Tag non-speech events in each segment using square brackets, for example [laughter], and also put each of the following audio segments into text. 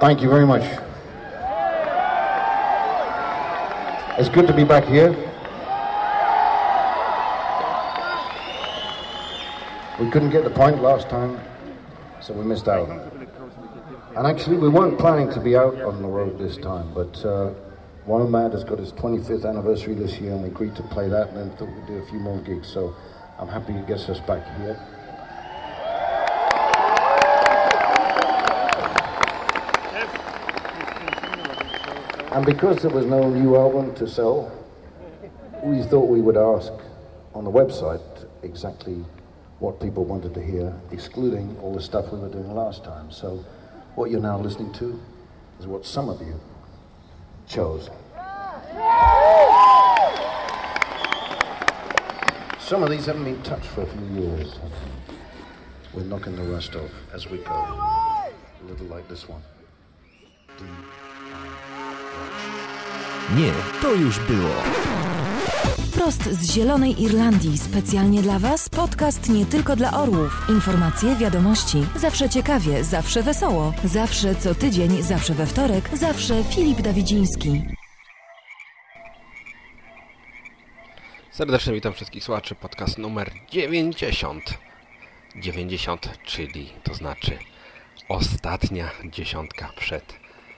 Thank you very much. It's good to be back here. We couldn't get the point last time, so we missed out. And actually, we weren't planning to be out on the road this time, but uh, Mad has got his 25th anniversary this year, and we agreed to play that, and then thought we'd do a few more gigs. So I'm happy it gets us back here. And because there was no new album to sell, we thought we would ask on the website exactly what people wanted to hear, excluding all the stuff we were doing last time. So what you're now listening to is what some of you chose. Some of these haven't been touched for a few years. We're knocking the rust off as we go. A little like this one. Nie, to już było. Wprost z Zielonej Irlandii, specjalnie dla Was, podcast nie tylko dla orłów. Informacje, wiadomości, zawsze ciekawie, zawsze wesoło, zawsze co tydzień, zawsze we wtorek, zawsze Filip Dawidziński. Serdecznie witam wszystkich słuchaczy. Podcast numer 90. 90, czyli to znaczy ostatnia dziesiątka przed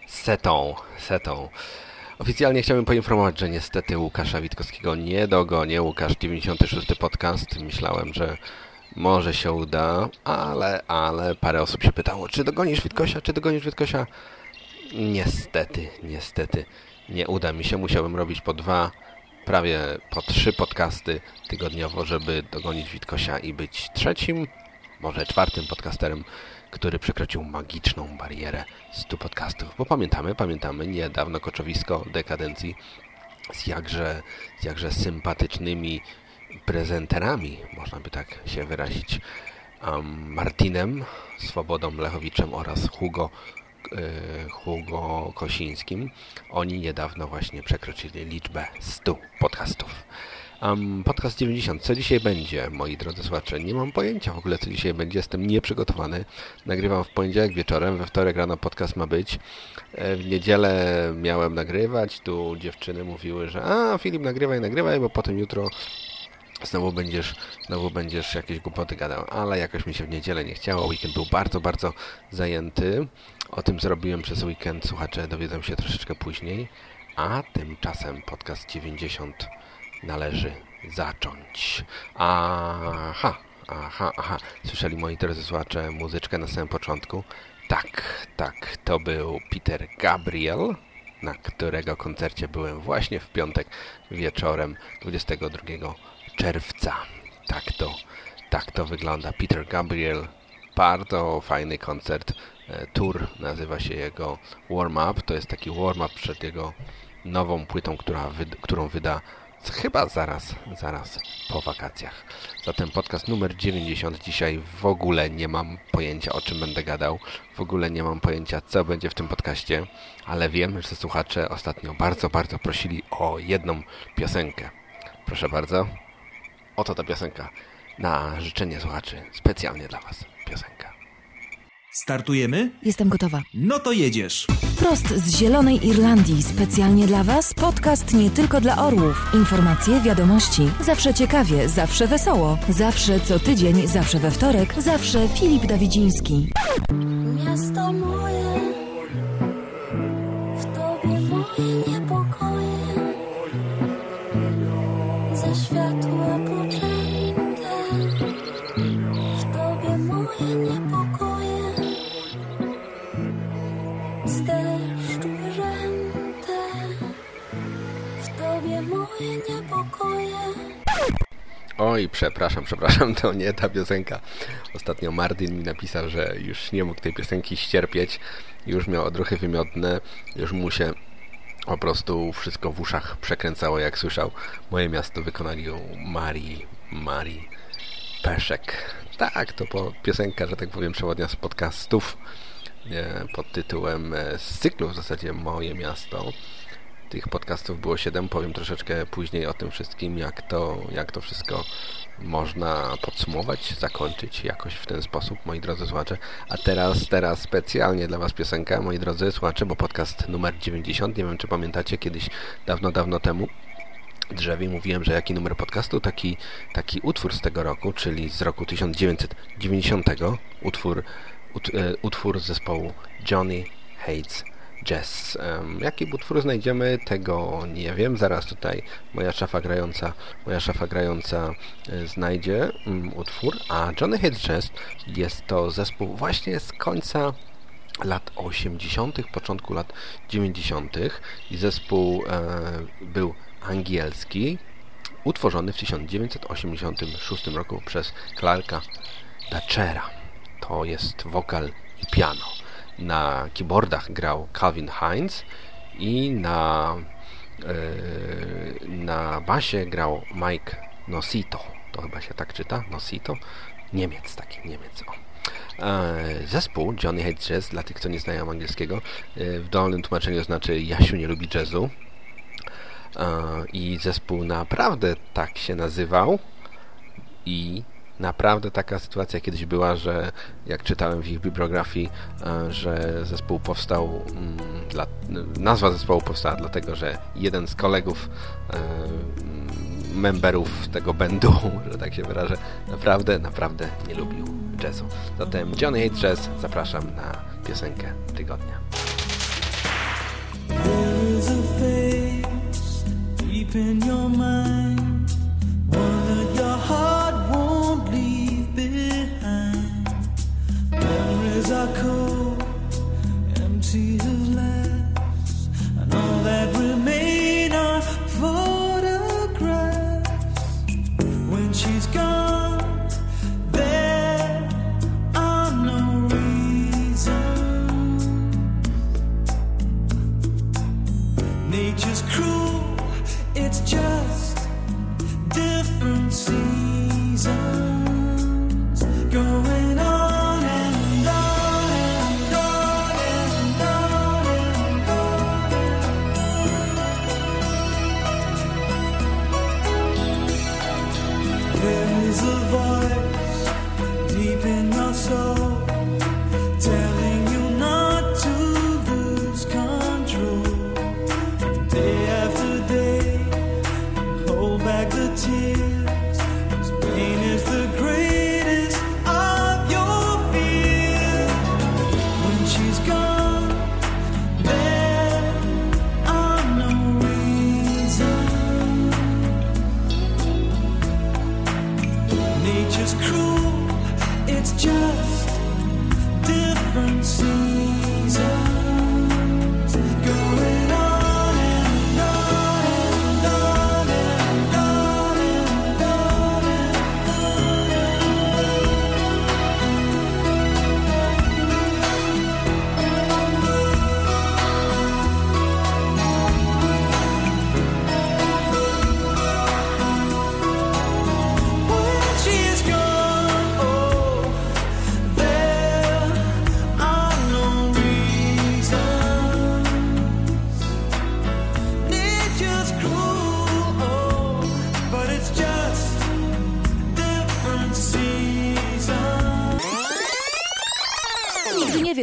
setą. setą. Oficjalnie chciałbym poinformować, że niestety Łukasza Witkowskiego nie dogonię. Łukasz 96 podcast. Myślałem, że może się uda, ale, ale parę osób się pytało, czy dogonisz Witkosia, czy dogonisz Witkosia? Niestety, niestety nie uda mi się. Musiałbym robić po dwa, prawie po trzy podcasty tygodniowo, żeby dogonić Witkosia i być trzecim, może czwartym podcasterem który przekroczył magiczną barierę 100 podcastów. Bo pamiętamy, pamiętamy niedawno koczowisko dekadencji z jakże, z jakże sympatycznymi prezenterami, można by tak się wyrazić, um, Martinem, Swobodą Lechowiczem oraz Hugo, e, Hugo Kosińskim. Oni niedawno właśnie przekroczyli liczbę 100 podcastów. Um, podcast 90. Co dzisiaj będzie, moi drodzy słuchacze? Nie mam pojęcia w ogóle, co dzisiaj będzie. Jestem nieprzygotowany. Nagrywam w poniedziałek wieczorem, we wtorek rano podcast ma być. E, w niedzielę miałem nagrywać. Tu dziewczyny mówiły, że a, Filip, nagrywaj, nagrywaj, bo potem jutro znowu będziesz, znowu będziesz jakieś głupoty gadał. Ale jakoś mi się w niedzielę nie chciało. Weekend był bardzo, bardzo zajęty. O tym zrobiłem przez weekend. Słuchacze dowiedzą się troszeczkę później. A tymczasem podcast 90 należy zacząć. Aha, aha, aha. Słyszeli moi drodzy słuchacze muzyczkę na samym początku? Tak, tak, to był Peter Gabriel, na którego koncercie byłem właśnie w piątek wieczorem 22 czerwca. Tak to, tak to wygląda. Peter Gabriel, bardzo fajny koncert. E, tour nazywa się jego Warm Up. To jest taki warm-up przed jego nową płytą, która, którą wyda chyba zaraz, zaraz po wakacjach. Zatem podcast numer 90. Dzisiaj w ogóle nie mam pojęcia o czym będę gadał. W ogóle nie mam pojęcia co będzie w tym podcaście, ale wiem, że słuchacze ostatnio bardzo, bardzo prosili o jedną piosenkę. Proszę bardzo. Oto ta piosenka na życzenie słuchaczy. Specjalnie dla Was. Startujemy? Jestem gotowa. No to jedziesz. Wprost z Zielonej Irlandii, specjalnie dla Was, podcast nie tylko dla orłów. Informacje, wiadomości, zawsze ciekawie, zawsze wesoło, zawsze co tydzień, zawsze we wtorek, zawsze Filip Dawidziński. Miasto moje, w tobie moje niepokoje, ze światła poczęte, Oj, przepraszam, przepraszam, to nie ta piosenka. Ostatnio Martin mi napisał, że już nie mógł tej piosenki ścierpieć. Już miał odruchy wymiotne, już mu się po prostu wszystko w uszach przekręcało, jak słyszał. Moje miasto wykonali ją Marii, Marii Peszek. Tak, to po piosenka, że tak powiem, przewodnia z podcastów e, pod tytułem e, z cyklu w zasadzie Moje Miasto. Tych podcastów było 7, powiem troszeczkę później o tym wszystkim, jak to, jak to wszystko można podsumować, zakończyć jakoś w ten sposób, moi drodzy słuchacze. A teraz, teraz specjalnie dla Was piosenka, moi drodzy słuchacze, bo podcast numer 90, nie wiem czy pamiętacie, kiedyś dawno, dawno temu drzewie mówiłem, że jaki numer podcastu, taki, taki utwór z tego roku, czyli z roku 1990, utwór, ut, e, utwór zespołu Johnny Hates Jazz. Jaki utwór znajdziemy, tego nie wiem. Zaraz tutaj moja szafa grająca, moja szafa grająca y, znajdzie um, utwór. A Johnny Hates Jazz jest to zespół właśnie z końca lat 80., początku lat 90. i zespół e, był angielski, utworzony w 1986 roku przez Clarka Thatchera. To jest wokal i piano. Na keyboardach grał Calvin Hines i na, yy, na basie grał Mike Nosito. To chyba się tak czyta? Nosito? Niemiec, taki Niemiec. O. Zespół Johnny Hate Jazz, dla tych, co nie znają angielskiego, w dolnym tłumaczeniu znaczy Jasiu nie lubi jazzu. I zespół naprawdę tak się nazywał i naprawdę taka sytuacja kiedyś była, że jak czytałem w ich bibliografii, że zespół powstał, mm, nazwa zespołu powstała dlatego, że jeden z kolegów memberów tego bandu, [laughs] że tak się wyrażę, naprawdę, naprawdę nie lubił jazzu. Zatem Johnny Hate Jazz zapraszam na piosenkę tygodnia. In your mind One could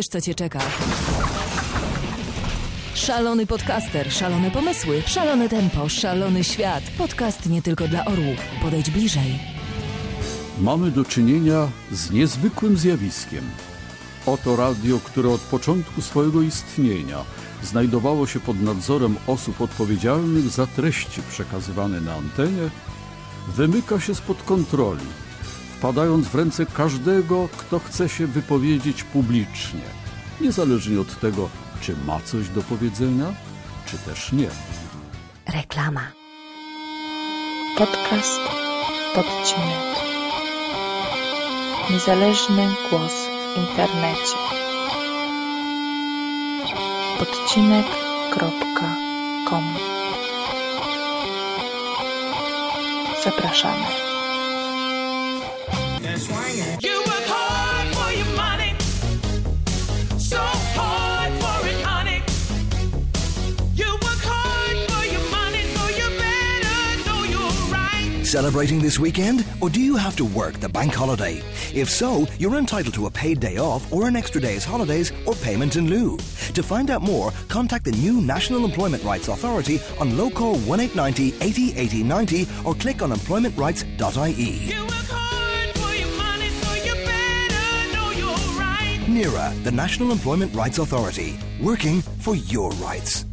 co cię czeka. Szalony podcaster, szalone pomysły, szalone tempo, szalony świat. Podcast nie tylko dla orłów. Podejdź bliżej. Mamy do czynienia z niezwykłym zjawiskiem. Oto radio, które od początku swojego istnienia znajdowało się pod nadzorem osób odpowiedzialnych za treści przekazywane na antenie, wymyka się spod kontroli, wpadając w ręce każdego, kto chce się wypowiedzieć publicznie, niezależnie od tego, czy ma coś do powiedzenia, czy też nie. Reklama. Podcast Podcinek. Niezależny głos w internecie. Podcinek.com Zapraszamy. Celebrating this weekend? Or do you have to work the bank holiday? If so, you're entitled to a paid day off or an extra day's holidays or payment in lieu. To find out more, contact the new National Employment Rights Authority on local 1890 80 80 90 or click on employmentrights.ie. You work hard for your money, so you better know your right. NERA, the National Employment Rights Authority, working for your rights.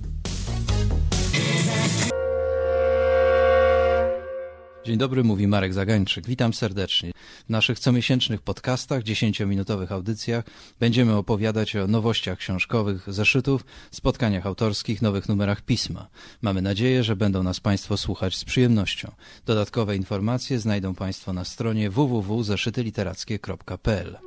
Dzień dobry, mówi Marek Zagańczyk. Witam serdecznie. W naszych comiesięcznych podcastach, 10-minutowych audycjach będziemy opowiadać o nowościach książkowych, zeszytów, spotkaniach autorskich, nowych numerach pisma. Mamy nadzieję, że będą nas Państwo słuchać z przyjemnością. Dodatkowe informacje znajdą Państwo na stronie www.zeszytyliterackie.pl.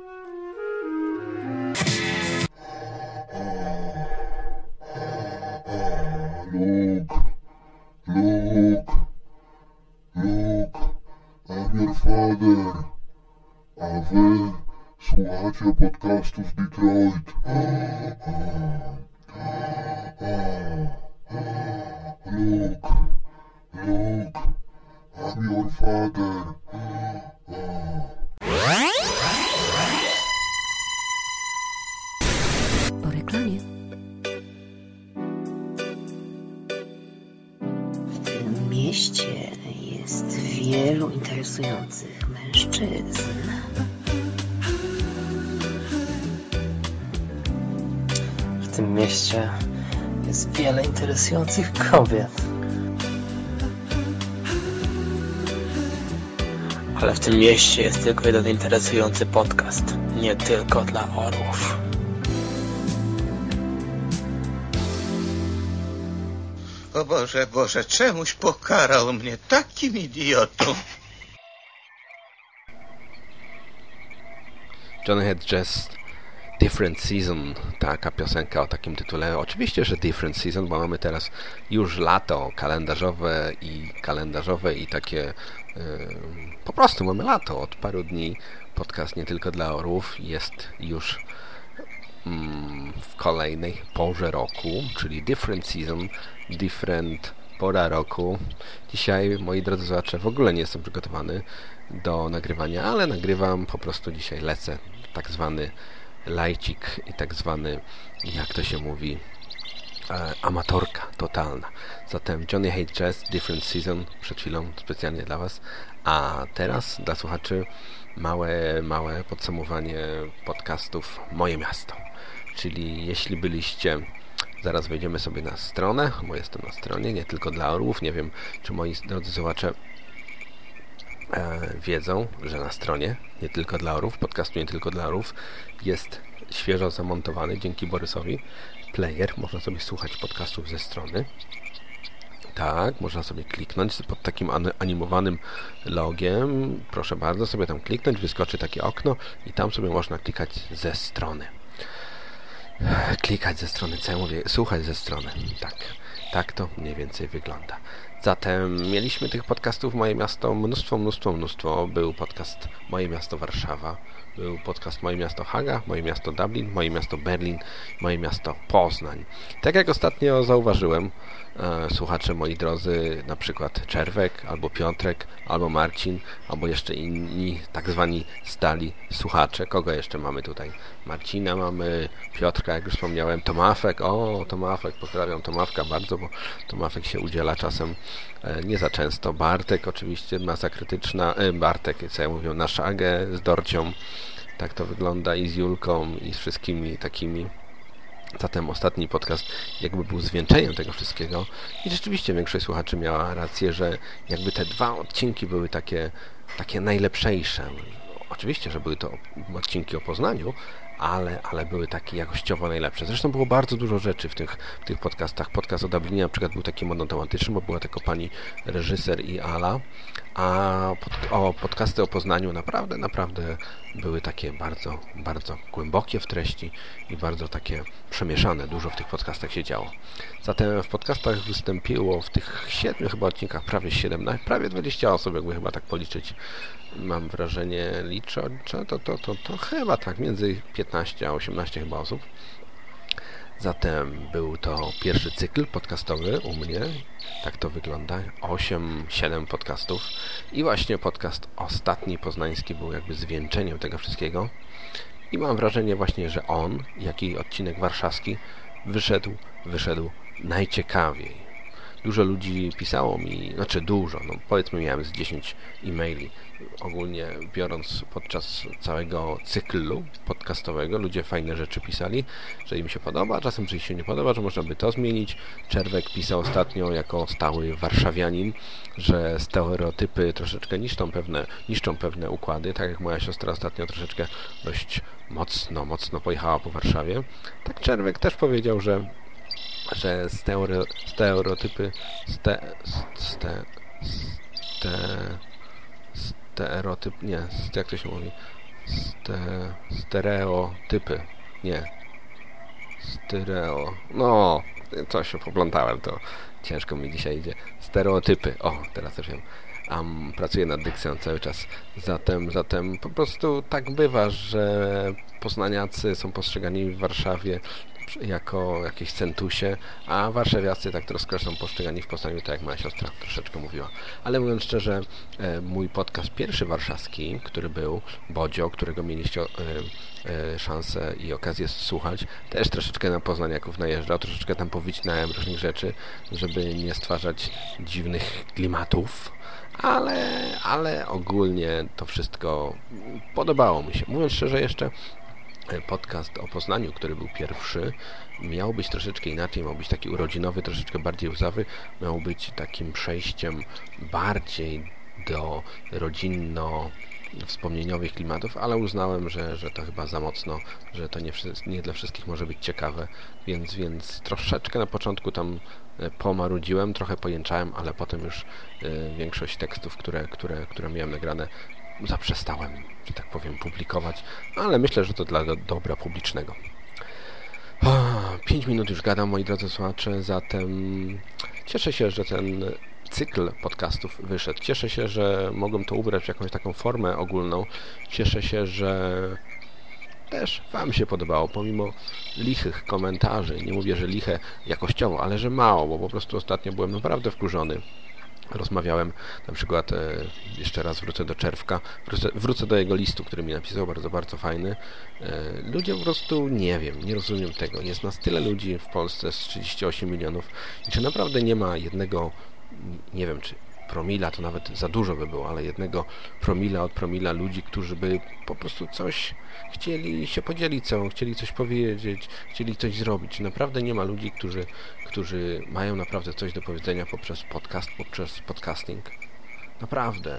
Luke, I'm your father. A wy słuchacie podcastu z Detroit. Luke, Luke, I'm your father. Po reklamie. Wielu interesujących mężczyzn. W tym mieście jest wiele interesujących kobiet. Ale w tym mieście jest tylko jeden interesujący podcast. Nie tylko dla orłów. Boże, Boże, czemuś pokarał mnie takim idiotą? Johnny Head Jazz Different Season, taka piosenka o takim tytule. Oczywiście, że Different Season, bo mamy teraz już lato kalendarzowe i kalendarzowe i takie yy, po prostu mamy lato od paru dni. Podcast nie tylko dla orłów jest już w kolejnej porze roku, czyli Different Season, Different pora roku. Dzisiaj, moi drodzy słuchacze, w ogóle nie jestem przygotowany do nagrywania, ale nagrywam, po prostu dzisiaj lecę tak zwany lajcik i tak zwany, jak to się mówi, e, amatorka totalna. Zatem Johnny Hate Jazz, Different Season, przed chwilą specjalnie dla Was, a teraz dla słuchaczy małe, małe podsumowanie podcastów Moje Miasto. Czyli jeśli byliście Zaraz wejdziemy sobie na stronę, bo jestem na stronie, nie tylko dla orłów. Nie wiem, czy moi drodzy słuchacze e, wiedzą, że na stronie nie tylko dla orłów, podcastu nie tylko dla orłów jest świeżo zamontowany dzięki Borysowi player. Można sobie słuchać podcastów ze strony. Tak, można sobie kliknąć pod takim animowanym logiem. Proszę bardzo, sobie tam kliknąć, wyskoczy takie okno i tam sobie można klikać ze strony klikać ze strony, co ja mówię, słuchać ze strony. Tak, tak to mniej więcej wygląda. Zatem mieliśmy tych podcastów Moje Miasto mnóstwo, mnóstwo, mnóstwo. Był podcast Moje Miasto Warszawa, był podcast Moje Miasto Haga, Moje Miasto Dublin, Moje Miasto Berlin, Moje Miasto Poznań. Tak jak ostatnio zauważyłem, słuchacze moi drodzy, na przykład Czerwek, albo Piotrek, albo Marcin, albo jeszcze inni tak zwani stali słuchacze. Kogo jeszcze mamy tutaj? Marcina mamy, Piotrka, jak już wspomniałem, Tomafek, o, Tomafek, pozdrawiam Tomawka bardzo, bo Tomafek się udziela czasem e, nie za często. Bartek oczywiście, masa krytyczna, e, Bartek, co ja mówię, na szagę z Dorcią, tak to wygląda i z Julką i z wszystkimi takimi Zatem ostatni podcast jakby był zwieńczeniem tego wszystkiego i rzeczywiście większość słuchaczy miała rację, że jakby te dwa odcinki były takie, takie najlepszejsze. Oczywiście, że były to odcinki o Poznaniu, ale, ale były takie jakościowo najlepsze. Zresztą było bardzo dużo rzeczy w tych, w tych podcastach. Podcast o Dublinie na przykład był taki monotematyczny, bo była tylko pani reżyser i Ala, a pod, o podcasty o Poznaniu naprawdę, naprawdę były takie bardzo, bardzo głębokie w treści i bardzo takie przemieszane. Dużo w tych podcastach się działo. Zatem w podcastach wystąpiło w tych siedmiu chyba odcinkach prawie 17, prawie 20 osób, jakby chyba tak policzyć. Mam wrażenie, liczę, to, to, to, to chyba tak, między 15 a 18 chyba osób. Zatem był to pierwszy cykl podcastowy u mnie. Tak to wygląda. 8-7 podcastów. I właśnie podcast ostatni poznański był jakby zwieńczeniem tego wszystkiego. I mam wrażenie właśnie, że on, jak i odcinek warszawski, wyszedł, wyszedł najciekawiej. Dużo ludzi pisało mi, znaczy dużo, no powiedzmy miałem z 10 e-maili. Ogólnie biorąc podczas całego cyklu podcastowego, ludzie fajne rzeczy pisali, że im się podoba, czasem że im się nie podoba, że można by to zmienić. Czerwek pisał ostatnio jako stały warszawianin, że stereotypy troszeczkę niszczą pewne, niszczą pewne układy, tak jak moja siostra ostatnio troszeczkę dość mocno, mocno pojechała po Warszawie. Tak Czerwek też powiedział, że że stereotypy stereotypy ste, ste, ste, stereotyp, nie, jak to się mówi? Ste, stereotypy, nie. Stereo, no, coś poplątałem, to ciężko mi dzisiaj idzie. Stereotypy, o, teraz już wiem. Um, pracuję nad dykcją cały czas. Zatem, zatem po prostu tak bywa, że poznaniacy są postrzegani w Warszawie jako jakieś centusie, a warszawiacy tak troszkę są postrzegani w Poznaniu, tak jak moja siostra troszeczkę mówiła. Ale mówiąc szczerze, e, mój podcast pierwszy warszawski, który był Bodzio, którego mieliście e, e, szansę i okazję słuchać, też troszeczkę na poznaniaków najeżdżał, troszeczkę tam powycinałem różnych rzeczy, żeby nie stwarzać dziwnych klimatów, ale, ale ogólnie to wszystko podobało mi się. Mówiąc szczerze jeszcze, podcast o Poznaniu, który był pierwszy, miał być troszeczkę inaczej, miał być taki urodzinowy, troszeczkę bardziej łzawy, miał być takim przejściem bardziej do rodzinno wspomnieniowych klimatów, ale uznałem, że, że to chyba za mocno, że to nie, nie dla wszystkich może być ciekawe, więc, więc troszeczkę na początku tam e, pomarudziłem, trochę pojęczałem, ale potem już y, większość tekstów, które, które, które miałem nagrane zaprzestałem, że tak powiem, publikować, ale myślę, że to dla do, dobra publicznego. 5 minut już gadam, moi drodzy słuchacze, zatem cieszę się, że ten cykl podcastów wyszedł. Cieszę się, że mogłem to ubrać w jakąś taką formę ogólną. Cieszę się, że też Wam się podobało, pomimo lichych komentarzy. Nie mówię, że liche jakościowo, ale że mało, bo po prostu ostatnio byłem naprawdę wkurzony rozmawiałem, na przykład e, jeszcze raz wrócę do Czerwka, wrócę, wrócę, do jego listu, który mi napisał, bardzo, bardzo fajny. E, ludzie po prostu nie wiem, nie rozumiem tego. Jest nas tyle ludzi w Polsce z 38 milionów i czy naprawdę nie ma jednego, nie wiem, czy promila to nawet za dużo by było, ale jednego promila od promila ludzi, którzy by po prostu coś chcieli się podzielić co chcieli coś powiedzieć, chcieli coś zrobić. Naprawdę nie ma ludzi, którzy, którzy mają naprawdę coś do powiedzenia poprzez podcast, poprzez podcasting. Naprawdę.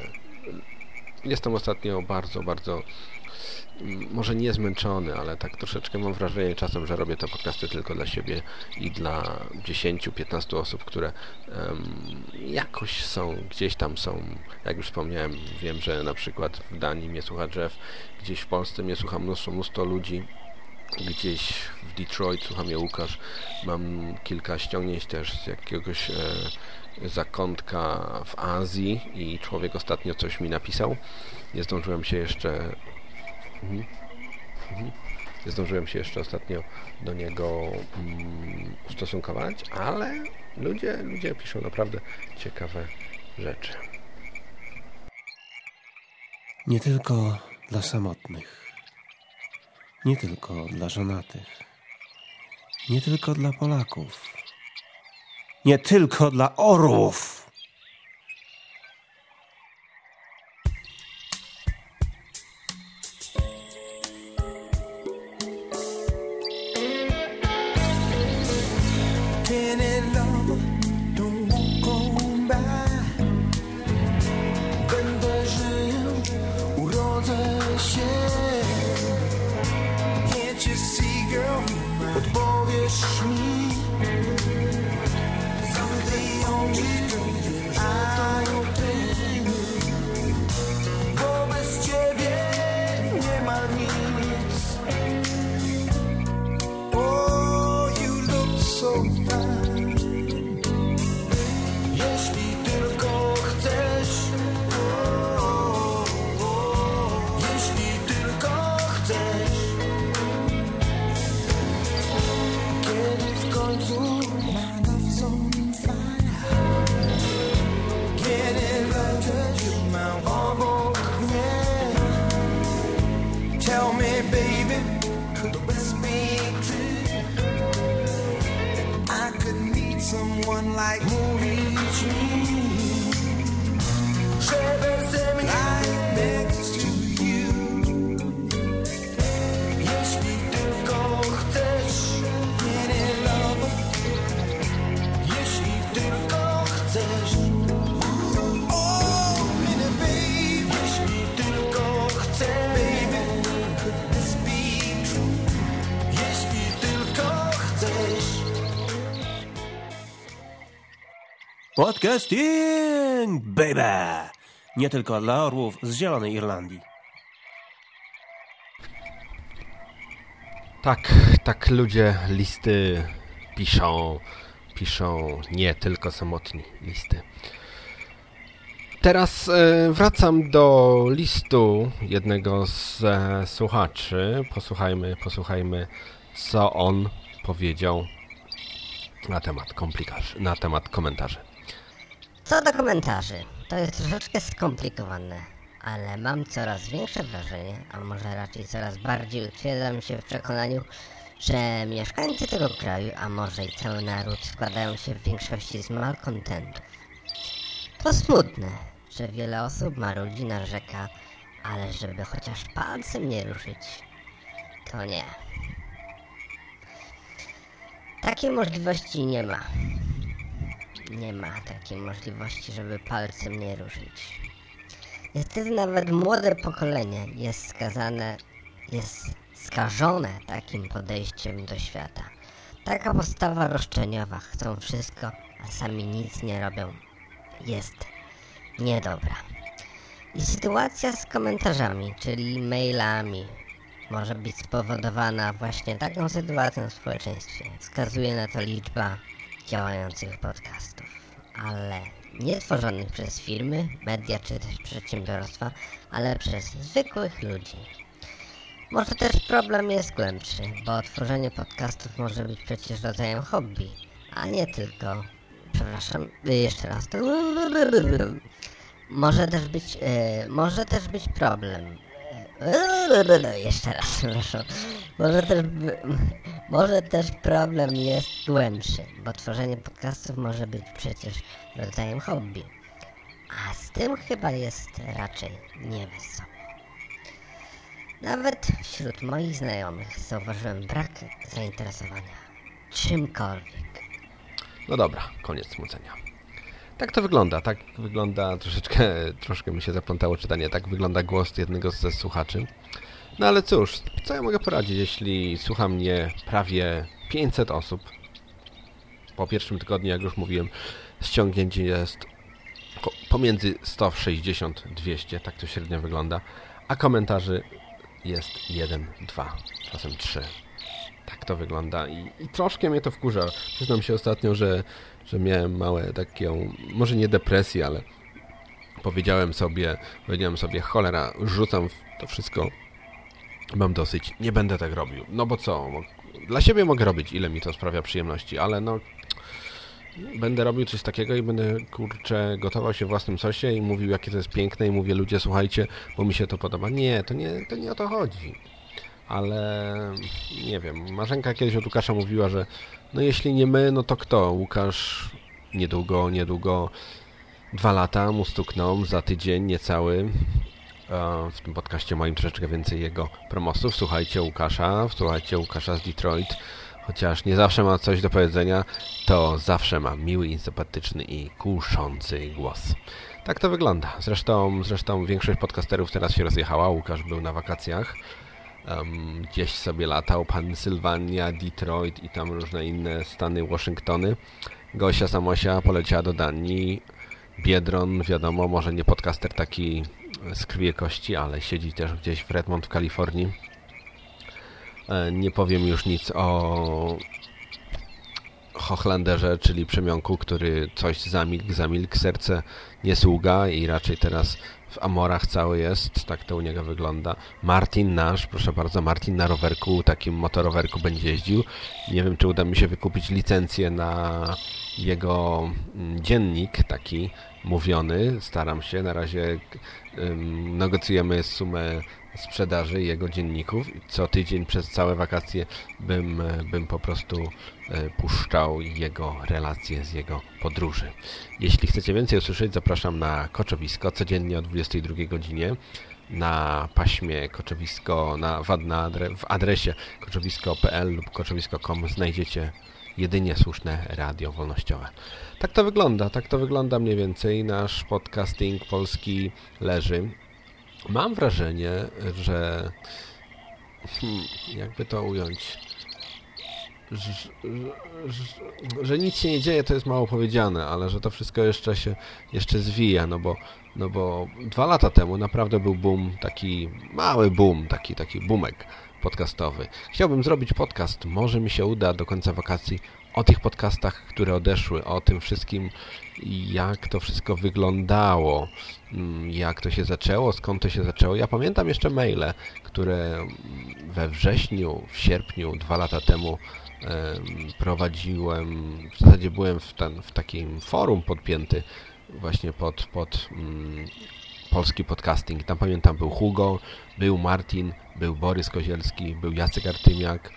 Jestem ostatnio bardzo, bardzo może nie zmęczony, ale tak troszeczkę mam wrażenie czasem, że robię te podcasty tylko dla siebie i dla 10-15 osób, które um, jakoś są, gdzieś tam są. Jak już wspomniałem, wiem, że na przykład w Danii mnie słucha Jeff, gdzieś w Polsce mnie słucha mnóstwo, mnóstwo ludzi, gdzieś w Detroit słucha mnie Łukasz. Mam kilka ściągnięć też z jakiegoś e, zakątka w Azji i człowiek ostatnio coś mi napisał. Nie zdążyłem się jeszcze Mhm. Mhm. Nie zdążyłem się jeszcze ostatnio do niego mm, ustosunkować, ale ludzie, ludzie piszą naprawdę ciekawe rzeczy. Nie tylko dla samotnych, nie tylko dla żonatych, nie tylko dla Polaków, nie tylko dla orłów. Podcasting, baby! Nie tylko dla orłów z Zielonej Irlandii. Tak, tak ludzie listy piszą, piszą nie tylko samotni listy. Teraz e, wracam do listu jednego z e, słuchaczy. Posłuchajmy, posłuchajmy, co on powiedział na temat komplikarzy, na temat komentarzy. Co do komentarzy, to jest troszeczkę skomplikowane, ale mam coraz większe wrażenie, a może raczej coraz bardziej utwierdzam się w przekonaniu, że mieszkańcy tego kraju, a może i cały naród składają się w większości z malkontentów. To smutne, że wiele osób marudzi narzeka, ale żeby chociaż palcem nie ruszyć, to nie. Takiej możliwości nie ma. Nie ma takiej możliwości, żeby palcem nie ruszyć. Niestety nawet młode pokolenie jest skazane, jest skażone takim podejściem do świata. Taka postawa roszczeniowa, chcą wszystko, a sami nic nie robią, jest niedobra. I sytuacja z komentarzami, czyli mailami, może być spowodowana właśnie taką sytuacją w społeczeństwie. Wskazuje na to liczba działających podcastów, ale nie tworzonych przez firmy, media czy też przedsiębiorstwa, ale przez zwykłych ludzi. Może też problem jest głębszy, bo tworzenie podcastów może być przecież rodzajem hobby, a nie tylko... Przepraszam, y, jeszcze raz. Może też być, e, może też być problem. [laughs] Jeszcze raz, przepraszam. Może też, może też problem jest głębszy, bo tworzenie podcastów może być przecież rodzajem hobby. A z tym chyba jest raczej niewesoło. Nawet wśród moich znajomych zauważyłem brak zainteresowania czymkolwiek. No dobra, koniec smucenia. Tak to wygląda, tak wygląda troszeczkę, troszkę mi się zaplątało czytanie, tak wygląda głos jednego ze słuchaczy. No ale cóż, co ja mogę poradzić, jeśli słucha mnie prawie 500 osób. Po pierwszym tygodniu, jak już mówiłem, ściągnięcie jest pomiędzy 160-200, tak to średnio wygląda, a komentarzy jest 1, 2, czasem 3. Tak to wygląda i, i troszkę mnie to wkurza. Przyznam się ostatnio, że, że miałem małe taką, może nie depresję, ale powiedziałem sobie, powiedziałem sobie, cholera, rzucam to wszystko, mam dosyć, nie będę tak robił. No bo co, dla siebie mogę robić, ile mi to sprawia przyjemności, ale no będę robił coś takiego i będę, kurczę, gotował się w własnym sosie i mówił, jakie to jest piękne i mówię, ludzie, słuchajcie, bo mi się to podoba. Nie, to nie, to nie o to chodzi. Ale nie wiem, Marzenka kiedyś od Łukasza mówiła, że no jeśli nie my, no to kto? Łukasz niedługo, niedługo dwa lata mu stukną, za tydzień niecały. W tym podcaście moim troszeczkę więcej jego promosów. Słuchajcie Łukasza, słuchajcie Łukasza z Detroit. Chociaż nie zawsze ma coś do powiedzenia, to zawsze ma miły sympatyczny i kuszący głos. Tak to wygląda. Zresztą, zresztą większość podcasterów teraz się rozjechała. Łukasz był na wakacjach. Em, gdzieś sobie latał, Pensylwania, Detroit i tam różne inne stany, Waszyngtony. Gosia Samosia poleciała do Danii. Biedron, wiadomo, może nie podcaster taki z krwi kości, ale siedzi też gdzieś w Redmond w Kalifornii. E, Nie powiem już nic o Hochlanderze, czyli przemionku, który coś zamilkł, zamilkł, serce nie sługa i raczej teraz w Amorach cały jest, tak to u niego wygląda. Martin nasz, proszę bardzo, Martin na rowerku, takim motorowerku będzie jeździł. Nie wiem, czy uda mi się wykupić licencję na jego mm, dziennik, taki mówiony. Staram się, na razie ym, negocjujemy sumę sprzedaży jego dzienników. Co tydzień przez całe wakacje bym, e, bym po prostu e, puszczał jego relacje z jego podróży. Jeśli chcecie więcej usłyszeć, zapraszam na Koczowisko codziennie o 22 godzinie na paśmie koczowisko, na, na adre, w adresie koczowisko.pl lub koczowisko.com znajdziecie jedynie słuszne radio wolnościowe. Tak to wygląda, tak to wygląda mniej więcej. Nasz podcasting polski leży. Mam wrażenie, że hmm, jakby to ująć, że, że, że, nic się nie dzieje, to jest mało powiedziane, ale że to wszystko jeszcze się jeszcze zwija, no bo, no bo dwa lata temu naprawdę był boom, taki mały boom, taki, taki boomek podcastowy. Chciałbym zrobić podcast, może mi się uda do końca wakacji o tych podcastach, które odeszły, o tym wszystkim, jak to wszystko wyglądało, jak to się zaczęło, skąd to się zaczęło. Ja pamiętam jeszcze maile, które we wrześniu, w sierpniu, dwa lata temu prowadziłem, w zasadzie byłem w, ten, w takim forum podpięty właśnie pod, pod mm, polski podcasting. Tam pamiętam był Hugo, był Martin, był Borys Kozielski, był Jacek Artymiak,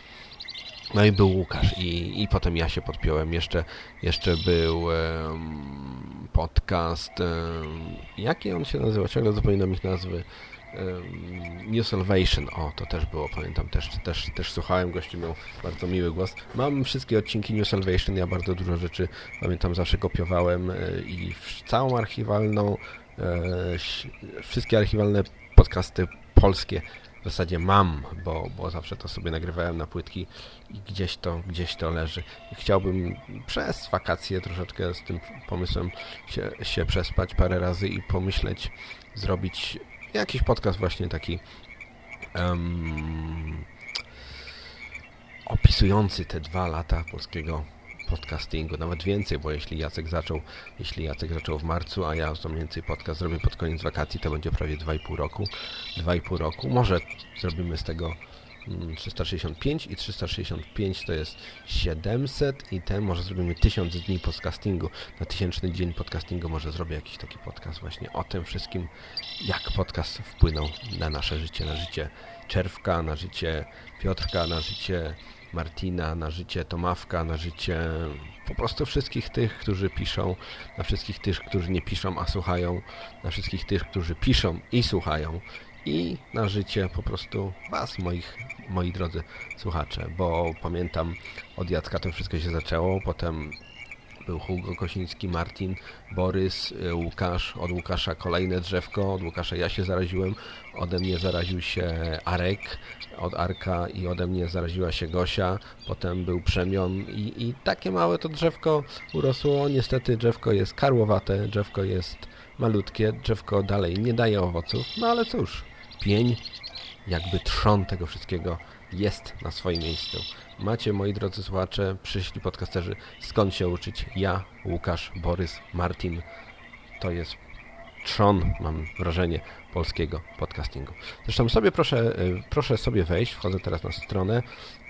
no i był Łukasz i, i potem ja się podpiąłem. Jeszcze, jeszcze był um, podcast, um, jaki on się nazywa? Ciągle zapominam ich nazwy. Um, New Salvation, o to też było, pamiętam, też, też, też słuchałem, gościu miał bardzo miły głos. Mam wszystkie odcinki New Salvation, ja bardzo dużo rzeczy, pamiętam, zawsze kopiowałem e, i całą archiwalną, e, wszystkie archiwalne podcasty polskie w zasadzie mam, bo, bo zawsze to sobie nagrywałem na płytki i gdzieś to, gdzieś to leży. Chciałbym przez wakacje troszeczkę z tym pomysłem się, się przespać parę razy i pomyśleć, zrobić jakiś podcast właśnie taki um, opisujący te dwa lata polskiego podcastingu, nawet więcej, bo jeśli Jacek zaczął, jeśli Jacek zaczął w marcu, a ja co mniej więcej podcast zrobię pod koniec wakacji, to będzie prawie 2,5 roku. 2,5 roku. Może zrobimy z tego 365 mm, i 365 to jest 700 i ten może zrobimy 1000 dni podcastingu. Na tysięczny dzień podcastingu może zrobię jakiś taki podcast właśnie o tym wszystkim, jak podcast wpłynął na nasze życie, na życie Czerwka, na życie Piotrka, na życie Martina, na życie Tomawka, na życie po prostu wszystkich tych, którzy piszą, na wszystkich tych, którzy nie piszą, a słuchają, na wszystkich tych, którzy piszą i słuchają. I na życie po prostu Was, moich, moi drodzy słuchacze, bo pamiętam od Jacka to wszystko się zaczęło, potem był Hugo Kosiński, Martin, Borys, y, Łukasz, od Łukasza kolejne drzewko, od Łukasza ja się zaraziłem, ode mnie zaraził się Arek, od Arka i ode mnie zaraziła się Gosia, potem był Przemion i, i takie małe to drzewko urosło, niestety drzewko jest karłowate, drzewko jest malutkie, drzewko dalej nie daje owoców, no ale cóż, pień, jakby trzon tego wszystkiego jest na swoim miejscu. Macie, moi drodzy słuchacze, przyszli podcasterzy, skąd się uczyć? Ja, Łukasz, Borys, Martin. To jest trzon, mam wrażenie, polskiego podcastingu. Zresztą sobie proszę, y, proszę sobie wejść, wchodzę teraz na stronę,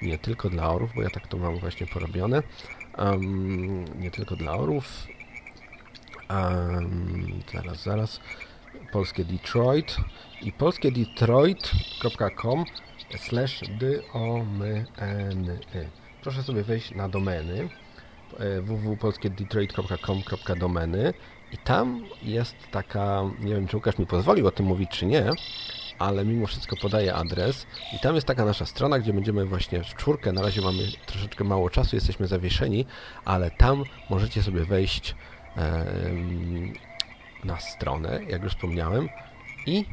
nie tylko dla orów, bo ja tak to mam właśnie porobione, um, nie tylko dla orów, um, zaraz, zaraz, polskie Detroit i polskie Detroit.com slash -y. Proszę sobie wejść na domeny e, www.polskiedetroit.com.domeny i tam jest taka, nie wiem czy Łukasz mi pozwolił o tym mówić czy nie, ale mimo wszystko podaję adres. I tam jest taka nasza strona, gdzie będziemy właśnie w czwórkę, na razie mamy troszeczkę mało czasu, jesteśmy zawieszeni, ale tam możecie sobie wejść na stronę, jak już wspomniałem. I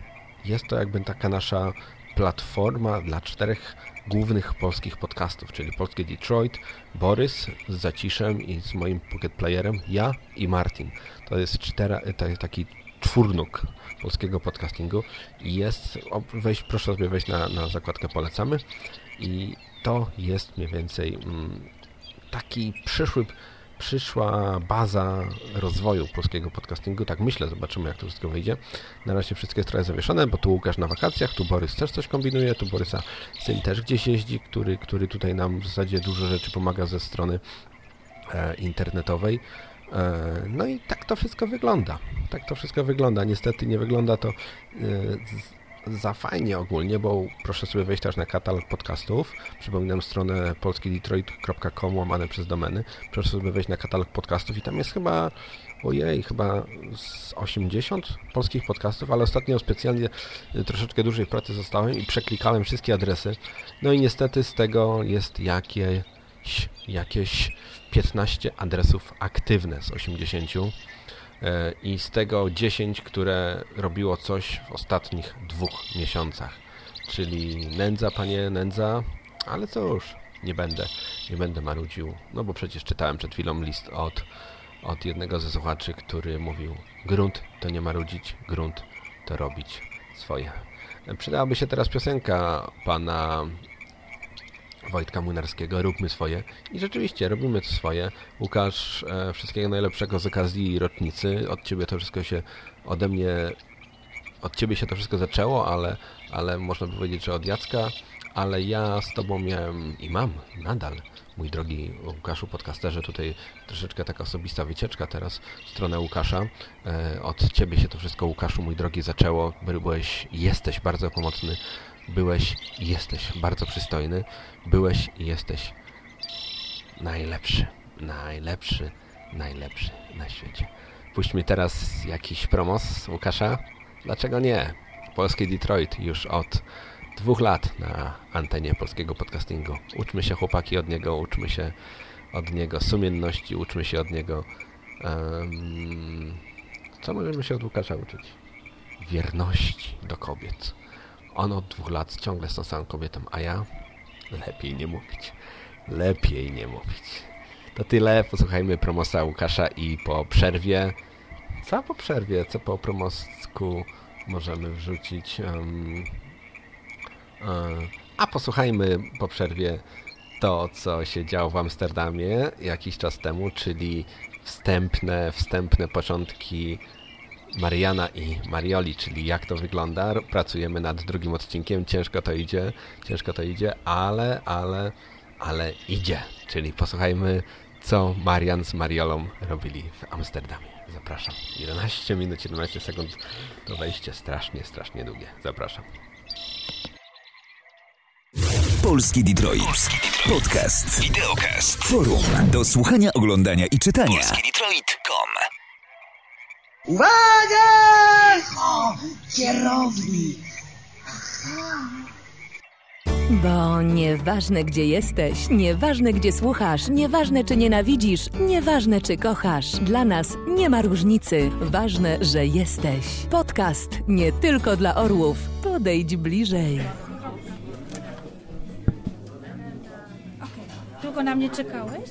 jest to jakby taka nasza platforma dla czterech głównych polskich podcastów, czyli Polskie Detroit, Borys z Zaciszem i z moim Pocket Playerem, ja i Martin. To jest cztera, taki czwórnóg polskiego podcastingu i jest, weź, proszę sobie wejść na, na zakładkę polecamy i to jest mniej więcej mm, taki przyszły przyszła baza rozwoju polskiego podcastingu. Tak myślę, zobaczymy jak to wszystko wyjdzie. Na razie wszystko jest trochę zawieszone, bo tu Łukasz na wakacjach, tu Borys też coś kombinuje, tu Borysa syn też gdzieś jeździ, który, który tutaj nam w zasadzie dużo rzeczy pomaga ze strony e, internetowej. E, no i tak to wszystko wygląda. Tak to wszystko wygląda. Niestety nie wygląda to e, za fajnie ogólnie, bo proszę sobie wejść też na katalog podcastów. Przypominam stronę polskidetroit.com łamane przez domeny. Proszę sobie wejść na katalog podcastów i tam jest chyba, ojej, chyba z 80 polskich podcastów, ale ostatnio specjalnie y, troszeczkę dłużej pracy zostałem i przeklikałem wszystkie adresy. No i niestety z tego jest jakieś, jakieś 15 adresów aktywne z 80 e, i z tego 10, które robiło coś w ostatnich dwóch miesiącach. Czyli nędza, panie, nędza, ale cóż, nie będę, nie będę marudził, no bo przecież czytałem przed chwilą list od, od jednego ze słuchaczy, który mówił grunt to nie marudzić, grunt to robić swoje. E, Przydałaby się teraz piosenka pana Wojtka Młynarskiego, róbmy swoje. I rzeczywiście, robimy swoje. Łukasz, e, wszystkiego najlepszego z okazji rocznicy. Od ciebie to wszystko się, ode mnie, od ciebie się to wszystko zaczęło, ale, ale można by powiedzieć, że od Jacka. Ale ja z tobą miałem i mam nadal, mój drogi Łukaszu podcasterze, tutaj troszeczkę taka osobista wycieczka teraz w stronę Łukasza. E, od ciebie się to wszystko, Łukaszu, mój drogi, zaczęło. Byłeś, jesteś bardzo pomocny byłeś i jesteś bardzo przystojny, byłeś i jesteś najlepszy, najlepszy, najlepszy na świecie. Puść mi teraz jakiś promos Łukasza? Dlaczego nie? Polski Detroit już od dwóch lat na antenie polskiego podcastingu. Uczmy się chłopaki od niego, uczmy się od niego sumienności, uczmy się od niego em, co możemy się od Łukasza uczyć? Wierności do kobiet. On od dwóch lat ciągle z tą samą kobietą, a ja lepiej nie mówić. Lepiej nie mówić. To tyle. Posłuchajmy promosa Łukasza i po przerwie. Co po przerwie? Co po promosku możemy wrzucić? Um, a posłuchajmy po przerwie to, co się działo w Amsterdamie jakiś czas temu, czyli wstępne, wstępne początki Mariana i Marioli, czyli jak to wygląda. Pracujemy nad drugim odcinkiem, ciężko to idzie, ciężko to idzie, ale, ale, ale idzie. Czyli posłuchajmy, co Marian z Mariolą robili w Amsterdamie. Zapraszam. 11 minut, 17 sekund to wejście strasznie, strasznie długie. Zapraszam. Polski Detroit. Podcast. Wideocast. Forum. Do słuchania, oglądania i czytania. PolskiDetroit.com Uwaga! O, kierownik! Bo nieważne gdzie jesteś, nieważne gdzie słuchasz, nieważne czy nienawidzisz, nieważne czy kochasz, dla nas nie ma różnicy. Ważne, że jesteś. Podcast nie tylko dla orłów. Podejdź bliżej. Długo na mnie czekałeś?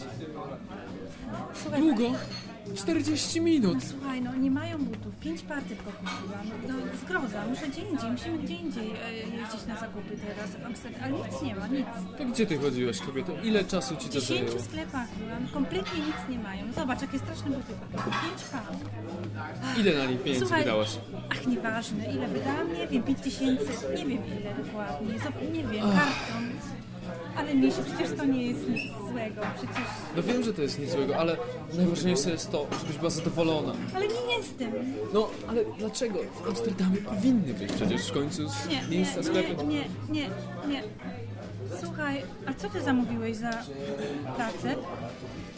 Słuchaj, Długo? 40 minut. No słuchaj, no nie mają butów. Pięć par tylko kupiłam. No, zgroza, muszę gdzie indziej, musimy gdzie indziej e, jeździć na zakupy teraz w Amsterdamie. Ale nic nie ma, nic. To gdzie ty chodziłeś, kobieto? Ile czasu ci W to zajęło? dziesięciu sklepach byłam, kompletnie nic nie mają. Zobacz, jakie straszne buty. Pięć par. Ile na nich pieniędzy Słuchaj, wydałaś? Ach, nieważne, ile wydałam? Nie wiem, pięć tysięcy, nie wiem ile dokładnie, Zob- nie wiem, kartą. Ale misiu, przecież to nie jest nic złego, przecież... No wiem, że to jest nic złego, ale najważniejsze jest to, żebyś była zadowolona. Ale nie jestem. No, ale dlaczego? W Amsterdamie powinny być przecież w końcu z Nie, miejsca nie, sklepy. nie, nie, nie, nie. Słuchaj, a co ty zamówiłeś za pracę?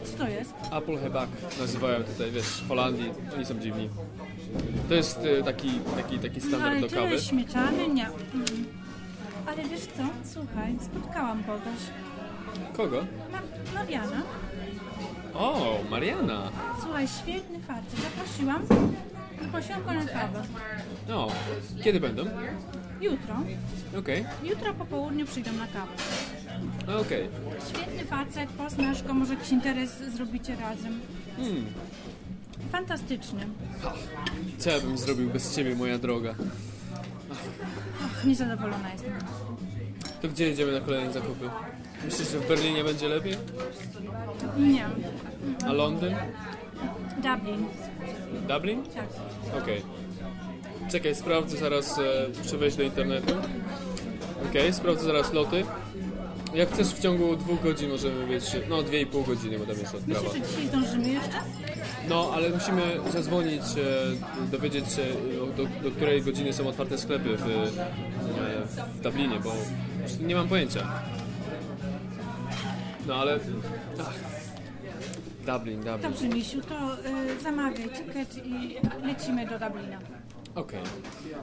Co to jest? Apple Hebak nazywają tutaj, wiesz, w Holandii. Oni są dziwni. To jest e, taki, taki, taki standard Ale do kawy. tyle śmieciany, nie. Mm. Ale wiesz co? Słuchaj, spotkałam kogoś. Kogo? Ma- Mariana. O, Mariana. Słuchaj, świetny facet. Zaprosiłam. Zaprosiłam go na kawę. No, kiedy będą? Jutro. Okej, Jutro po południu przyjdą na kawę. okej. Świetny facet, poznasz go, może jakiś interes zrobicie razem. Hmm. Fantastyczny. Co ja bym zrobił bez ciebie, moja droga? Och, niezadowolona jestem. To gdzie jedziemy na kolejne zakupy? Myślisz, że w Berlinie będzie lepiej? Nie. A Londyn? Dublin. Dublin? Tak. Okej. Czekaj, sprawdzę zaraz, e, muszę wejść do internetu. Okej, sprawdzę zaraz loty. Jak chcesz w ciągu dwóch godzin możemy być, no dwie i pół godziny, bo tam jest odprawa. Myślisz, że dzisiaj zdążymy jeszcze? No, ale musimy zadzwonić, e, dowiedzieć się, e, do, do której godziny są otwarte sklepy w, e, w Dublinie, bo nie mam pojęcia. No, ale... Ach. Dublin, Dublin. Dobrze, Misiu, to y, zamawiaj ticket i lecimy do Dublina. Okej.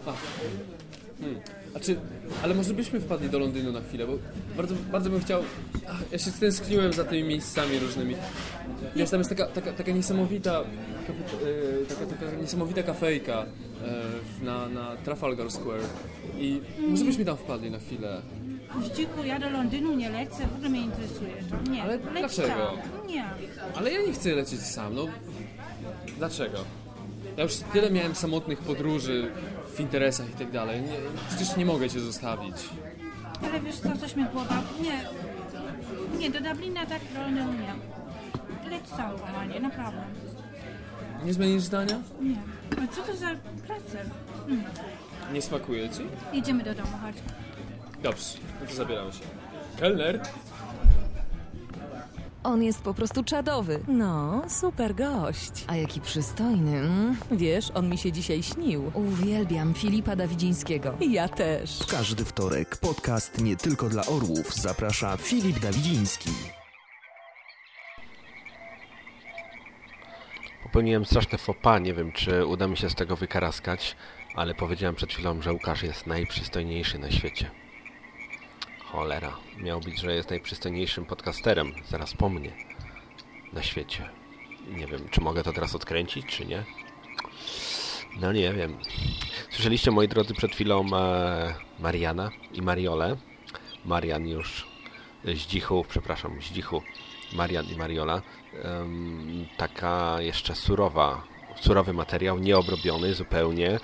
A. Hmm. A czy, ale może byśmy wpadli do Londynu na chwilę, bo bardzo, bardzo bym chciał... Ach, ja się stęskniłem za tymi miejscami różnymi. Wiesz, tam jest taka, taka, taka niesamowita e, taka, taka niesamowita kafejka e, na, na Trafalgar Square i może byśmy tam wpadli na chwilę. Zdziku, ja do Londynu nie lecę, w ogóle mnie interesuje to. Nie, Ale dlaczego? sam. Nie. Ale ja nie chcę lecieć sam, no. Dlaczego? Ja już tyle miałem samotnych podróży w interesach i tak dalej. Nie, przecież nie mogę cię zostawić. Ale wiesz co, coś mnie głowa... Nie. Nie, do Dublina tak Londynu nie. Leć sam, kochanie, naprawdę. Nie zmienisz zdania? Nie. Ale co to za prace? Hmm. Nie smakuje ci? Idziemy do domu, chodź. Dobrze, no to zabieramy się. Kelner? On jest po prostu czadowy. No, super gość. A jaki przystojny. Mm? Wiesz, on mi się dzisiaj śnił. Uwielbiam Filipa Dawidzińskiego. Ja też. W każdy wtorek podcast nie tylko dla orłów zaprasza Filip Dawidziński. Popełniłem straszne faux pas, nie wiem czy uda mi się z tego wykaraskać, ale powiedziałem przed chwilą, że Łukasz jest najprzystojniejszy na świecie. Cholera, miał być, że jest najprzystojniejszym podcasterem, zaraz po mnie, na świecie. Nie wiem, czy mogę to teraz odkręcić, czy nie? No nie wiem. Słyszeliście, moi drodzy, przed chwilą e, Mariana i Mariolę. Marian już Zdzichu, przepraszam, Zdzichu, Marian i Mariola. Em, taka jeszcze surowa, surowy materiał, nieobrobiony zupełnie,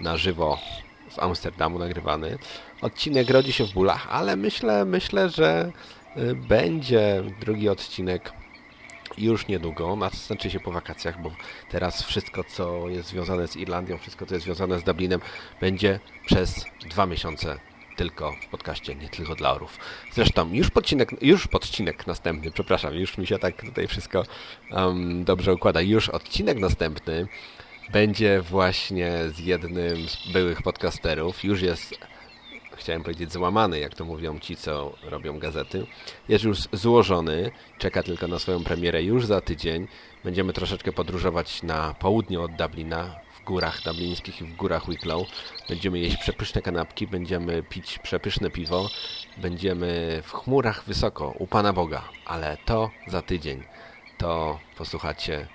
na żywo z Amsterdamu nagrywany. Odcinek rodzi się w bólach, ale myślę, myślę, że y, będzie drugi odcinek już niedługo, na- znaczy się po wakacjach, bo teraz wszystko, co jest związane z Irlandią, wszystko, co jest związane z Dublinem, będzie przez dwa miesiące tylko w podcaście, nie tylko dla orów. Zresztą już podcinek, już podcinek następny, przepraszam, już mi się tak tutaj wszystko em, dobrze układa. Już odcinek następny będzie właśnie z jednym z byłych podcasterów. Już jest, chciałem powiedzieć, złamany, jak to mówią ci, co robią gazety. Jest już złożony, czeka tylko na swoją premierę już za tydzień. Będziemy troszeczkę podróżować na południe od Dublina, w górach dublińskich i w górach Wicklow. Będziemy jeść przepyszne kanapki, będziemy pić przepyszne piwo, będziemy w chmurach wysoko, u Pana Boga, ale to za tydzień. To posłuchacie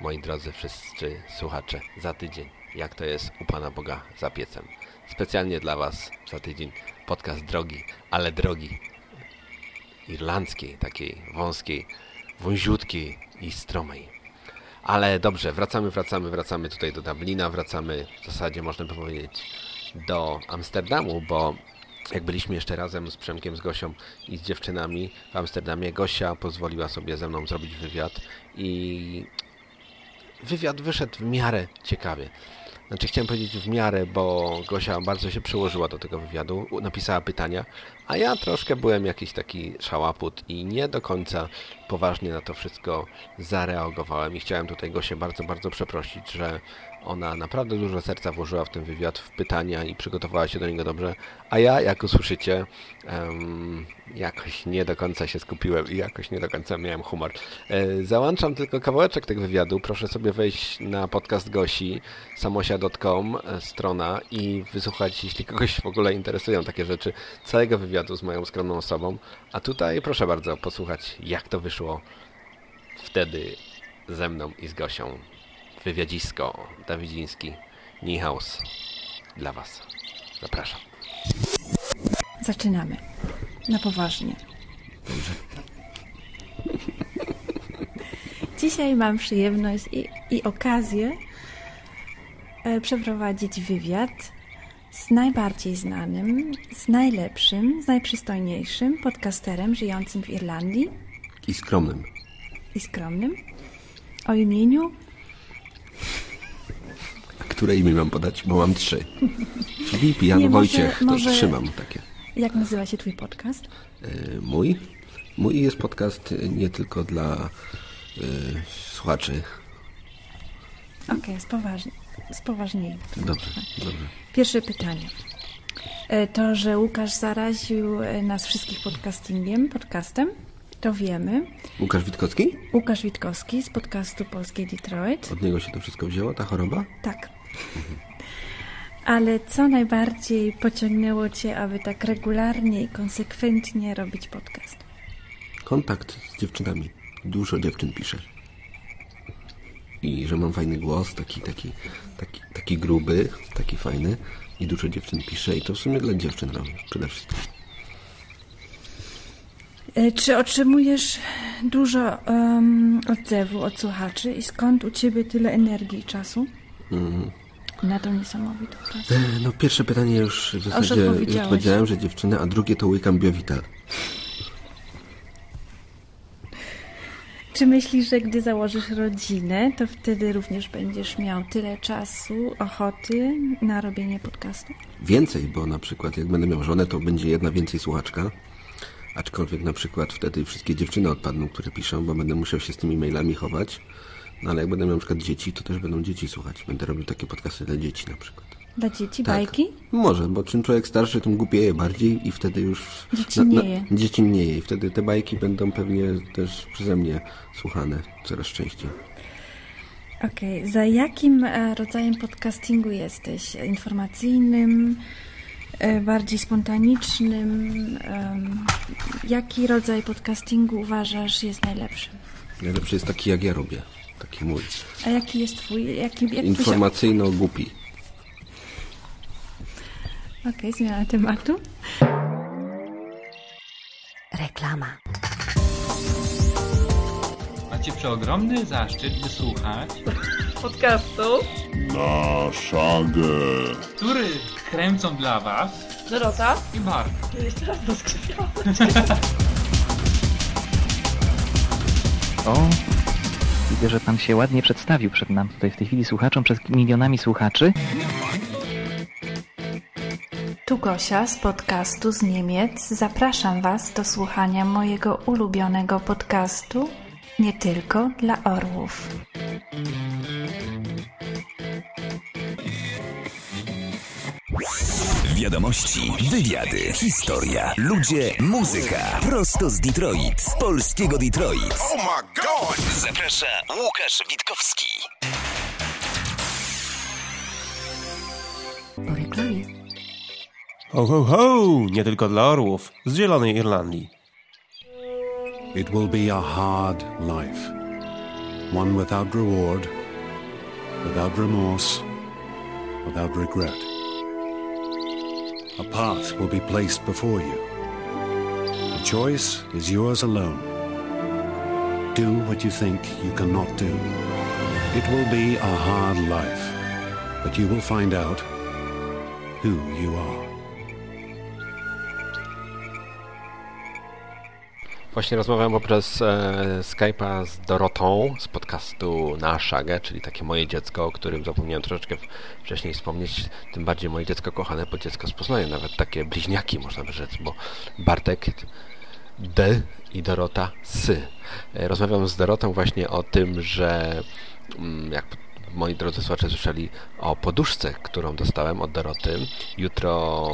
moi drodzy wszyscy słuchacze, za tydzień, jak to jest u Pana Boga za piecem. Specjalnie dla Was za tydzień podcast drogi, ale drogi irlandzkiej, takiej wąskiej, wąziutkiej i stromej. Ale dobrze, wracamy, wracamy, wracamy tutaj do Dublina, wracamy w zasadzie można powiedzieć do Amsterdamu, bo jak byliśmy jeszcze razem z Przemkiem, z Gosią i z dziewczynami w Amsterdamie, Gosia pozwoliła sobie ze mną zrobić wywiad i wywiad wyszedł w miarę ciekawie. Znaczy chciałem powiedzieć w miarę, bo Gosia bardzo się przyłożyła do tego wywiadu, napisała pytania, a ja troszkę byłem jakiś taki szałaput i nie do końca poważnie na to wszystko zareagowałem i chciałem tutaj Gosię bardzo, bardzo przeprosić, że ona naprawdę dużo serca włożyła w ten wywiad, w pytania i przygotowała się do niego dobrze, a ja, jak usłyszycie, em, jakoś nie do końca się skupiłem i jakoś nie do końca miałem humor. E, załączam tylko kawałeczek tego wywiadu. Proszę sobie wejść na podcast Gosi, samosia.com, e, strona i wysłuchać, jeśli kogoś w ogóle interesują takie rzeczy, całego wywiadu z moją skromną osobą. A tutaj proszę bardzo posłuchać, jak to wyszło wtedy ze mną i z Gosią. Wywiadzisko Dawidziński, Nihaus dla Was. Zapraszam. Zaczynamy. Na poważnie. [laughs] Dzisiaj mam przyjemność i, i okazję e, przeprowadzić wywiad z najbardziej znanym, z najlepszym, z najprzystojniejszym podcasterem żyjącym w Irlandii I skromnym. i skromnym o imieniu Które imię mam podać? Bo mam trzy. [laughs] Filip, Jan, Nie, może- Wojciech. To może- trzy mam takie. Jak nazywa się twój podcast? E, Mój? Mój jest podcast nie tylko dla e, słuchaczy. Okej, spoważnie. spoważniej. Dobrze, dobrze. Pierwsze pytanie. E, To, że Łukasz zaraził e, nas wszystkich podcastingiem, podcastem, to wiemy. Łukasz Witkowski? Łukasz Witkowski z podcastu Polskiej Detroit. Od niego się to wszystko wzięło, ta choroba? Tak. Ale co najbardziej pociągnęło Cię, aby tak regularnie i konsekwentnie robić podcast? Kontakt z dziewczynami. Dużo dziewczyn pisze. I że mam fajny głos, taki, taki, taki, taki gruby, taki fajny. I dużo dziewczyn pisze i to w sumie dla dziewczyn robię przede wszystkim. E, Czy otrzymujesz dużo em, odzewu od słuchaczy i skąd u Ciebie tyle energii i czasu Mhm. na tą niesamowitą pracę? E, No pierwsze pytanie już w zasadzie już odpowiedziałeś. powiedziałem, że dziewczyny, a drugie to łykam Biovital. Czy myślisz, że gdy założysz rodzinę, to wtedy również będziesz miał tyle czasu, ochoty na robienie podcastu? Więcej, bo na przykład jak będę miał żonę, to będzie jedna więcej słuchaczka. Aczkolwiek na przykład wtedy wszystkie dziewczyny odpadną, które piszą, bo będę musiał się z tymi mailami chować. No ale jak będę miał na przykład dzieci, to też będą dzieci słuchać. Będę robił takie podcasty dla dzieci na przykład. Dla dzieci Tak. bajki? Może, bo czym człowiek starszy, tym głupieje bardziej i wtedy już... Dziecinnieje. Dziecinnieje i wtedy te bajki będą pewnie też przeze mnie słuchane coraz częściej. Okej, za jakim e, rodzajem podcastingu jesteś? Informacyjnym, bardziej spontanicznym? Jaki rodzaj podcastingu uważasz jest najlepszy? Najlepszy jest taki, jak ja robię. Taki mój. A jaki jest twój? Jaki, jak Informacyjno-głupi. Okej, zmiana tematu. Reklama. Macie przeogromny zaszczyt wysłuchać podcastu Na szagę. który kręcą dla was Dorota. i Bart. Jeszcze raz rozkrzywiałam. O, widzę, że pan się ładnie przedstawił przed nam tutaj w tej chwili słuchaczom, przed milionami słuchaczy. Tu Gosia z podcastu z Niemiec. Zapraszam Was do słuchania mojego ulubionego podcastu nie tylko dla orłów. Wiadomości, wywiady, historia, ludzie, muzyka. Prosto z Detroit, z polskiego Detroit. Oh my god! Zaprasza Łukasz Witkowski. Po reklamie. Ho, ho, ho! Nie tylko dla orłów z Zielonej Irlandii. It will be a hard life, one without reward, without remorse, without regret. A path will be placed before you. The choice is yours alone. Do what you think you cannot do. It will be a hard life, but you will find out who you are. Właśnie rozmawiam poprzez e, Skype'a z Dorotą z podcastu Na Szagę, czyli takie moje dziecko, o którym zapomniałem troszeczkę wcześniej wspomnieć. Tym bardziej moje dziecko kochane, bo dziecko z Poznania, nawet takie bliźniaki można by rzec, bo Bartek D i Dorota Sy. E, Rozmawiam z Dorotą właśnie o tym, że mm, jak moi drodzy słuchacze słyszeli o poduszce, którą dostałem od Doroty. Jutro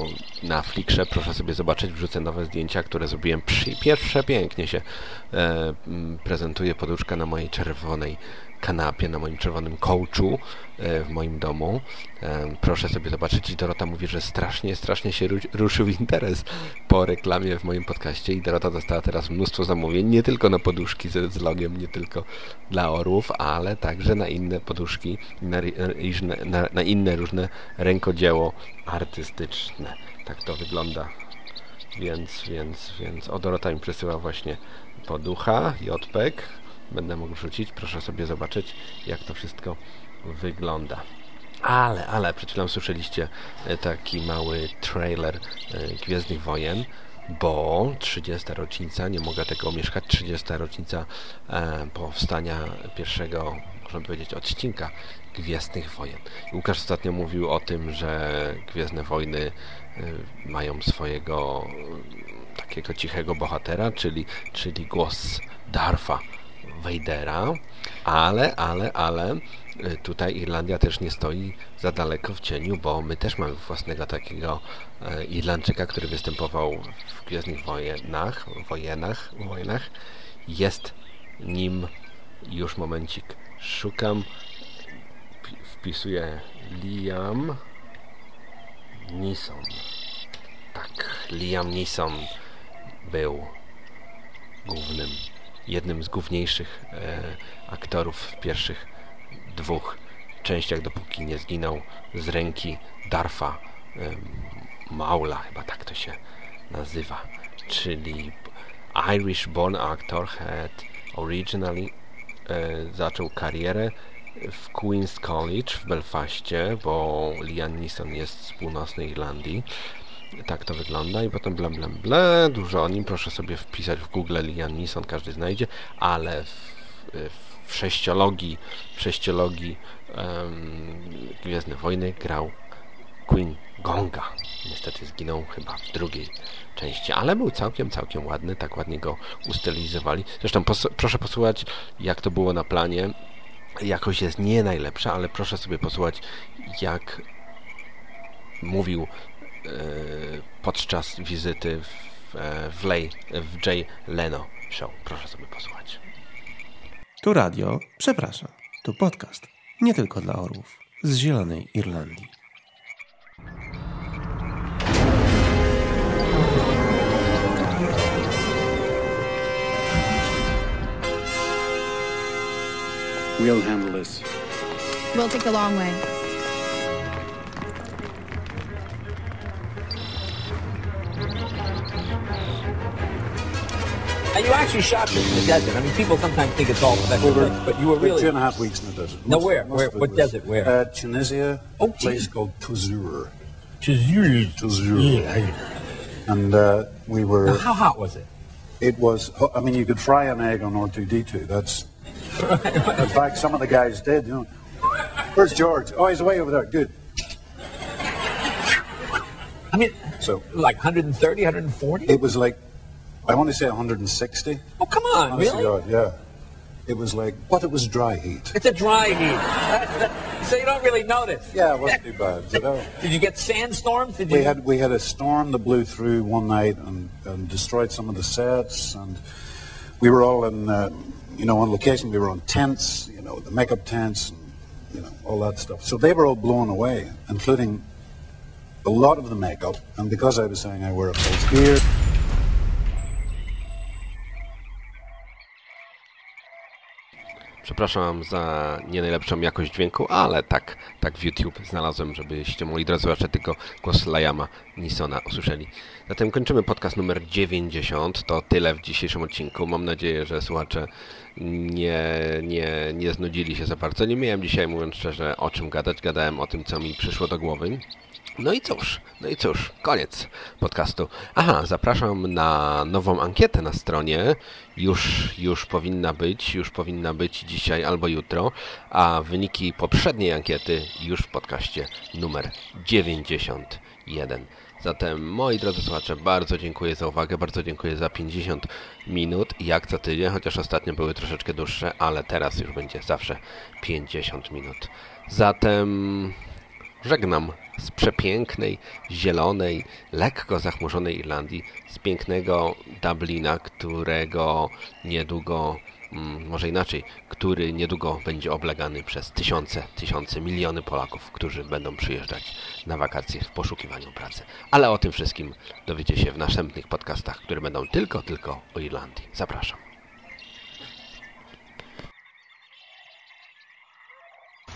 na Flickrze proszę sobie zobaczyć, wrzucę nowe zdjęcia, które zrobiłem. Przy, pierwsze pięknie się e, prezentuje poduszka na mojej czerwonej kanapie, na moim czerwonym kołczu e, w moim domu. E, proszę sobie zobaczyć i Dorota mówi, że strasznie, strasznie się ru- ruszył interes po reklamie w moim podcaście i Dorota dostała teraz mnóstwo zamówień, nie tylko na poduszki z, logiem, nie tylko dla orłów, ale także na inne poduszki, na, na, na inne różne rękodzieło artystyczne. Tak to wygląda. Więc, więc, więc o Dorota mi przesyła właśnie poducha, jodpek. Będę mógł wrzucić. Proszę sobie zobaczyć, jak to wszystko wygląda. Ale, ale przed chwilą słyszeliście e, taki mały trailer e, Gwiezdnych Wojen, bo 30. rocznica, nie mogę tego omieszkać, 30. rocznica e, powstania pierwszego można powiedzieć, odcinka Gwiezdnych Wojen. Łukasz ostatnio mówił o tym, że Gwiezdne Wojny mają swojego takiego cichego bohatera, czyli, czyli głos Darfa Vadera, ale, ale, ale y, tutaj Irlandia też nie stoi za daleko w cieniu, bo my też mamy własnego takiego y, Irlandczyka, który występował w Gwiezdnych Wojenach, wojenach, wojnach. Jest nim już momencik szukam Pi- wpisuję Liam Neeson tak, Liam Neeson był głównym jednym z główniejszych e, aktorów w pierwszych dwóch częściach, dopóki nie zginął z ręki Darfa Maula, chyba tak to się nazywa, czyli Irish born actor had originally e, zaczął karierę w Queen's College w Belfaście, bo Liam Neeson jest z północnej Irlandii. Tak to wygląda i potem blam blam bla, dużo o nim, proszę sobie wpisać w Google Liam Neeson, każdy znajdzie, ale w, w sześciologii, w sześciologii um, Gwiezdne Wojny grał Queen Gonga. Niestety zginął chyba w drugiej części, ale był całkiem, całkiem ładny, tak ładnie goustylizowali. Zresztą pos proszę posłuchać, jak to było na planie. Jakość jest nie najlepsza, ale proszę sobie posłuchać, jak mówił podczas wizyty w, e, w, Lej, w Jay Leno Show. Proszę sobie posłuchać. Tu radio, przepraszam, tu podcast. Nie tylko dla orłów z Zielonej Irlandii. We'll handle this. We'll take the long way. And you actually shot in the desert. I mean, people sometimes think it's all that, We but you were really two and a half weeks in the desert. No, Most- where? most Where? What was, desert? Where? Uh, Tunisia. Oh, a place called Tazur. Tazur. Tazur. Yeah. And uh, we were. Now, how hot was it? It was. I mean, you could fry an egg on R2D2. That's. [laughs] In fact, some of the guys did. You know. Where's George? Oh, he's away over there. Good. I mean, so like 130, 140. It was like, I want to say 160. Oh, come on, Honest really? God, yeah. It was like, but it was dry heat. It's a dry heat, [laughs] so you don't really notice. Yeah, it wasn't too bad. You know. [laughs] Did you get sandstorms? Did you? We had we had a storm that blew through one night and, and destroyed some of the sets, and we were all in, uh, you know, on location. We were on tents, you know, the makeup tents, and you know, all that stuff. So they were all blown away, including a lot of the makeup. And because I was saying I wear a false beard, Przepraszam za nie najlepszą jakość dźwięku, ale tak, tak w YouTube znalazłem, żebyście moi drodzy słuchacze tylko głos Liama Nisona usłyszeli. Zatem kończymy podcast numer 90. To tyle w dzisiejszym odcinku. Mam nadzieję, że słuchacze nie, nie, nie znudzili się za bardzo. Nie miałem dzisiaj, mówiąc szczerze, o czym gadać. Gadałem o tym, co mi przyszło do głowy. No i cóż, no i cóż, koniec podcastu. Aha, zapraszam na nową ankietę na stronie. Już, już powinna być, już powinna być dzisiaj albo jutro, a wyniki poprzedniej ankiety już w podcaście numer 91. Zatem, moi drodzy słuchacze, bardzo dziękuję za uwagę, bardzo dziękuję za 50 minut, jak co tydzień, chociaż ostatnio były troszeczkę dłuższe, ale teraz już będzie zawsze 50 minut. Zatem żegnam z przepięknej, zielonej, lekko zachmurzonej Irlandii, z pięknego Dublina, którego niedługo, mm, może inaczej, który niedługo będzie oblegany przez tysiące, tysiące, miliony Polaków, którzy będą przyjeżdżać na wakacje w poszukiwaniu pracy. Ale o tym wszystkim dowiecie się w następnych podcastach, które będą tylko, tylko o Irlandii. Zapraszam.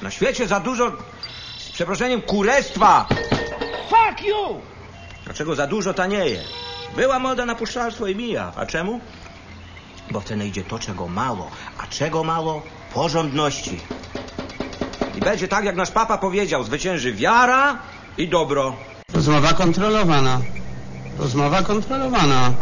Na świecie za dużo, przeproszeniem, kurestwa. Fuck you! Dlaczego za dużo tanieje? Była moda na puszczalstwo i mija. A czemu? Bo w cenę idzie to, czego mało. A czego mało? Porządności. I będzie tak, jak nasz papa powiedział, zwycięży wiara i dobro. Rozmowa kontrolowana. Rozmowa kontrolowana.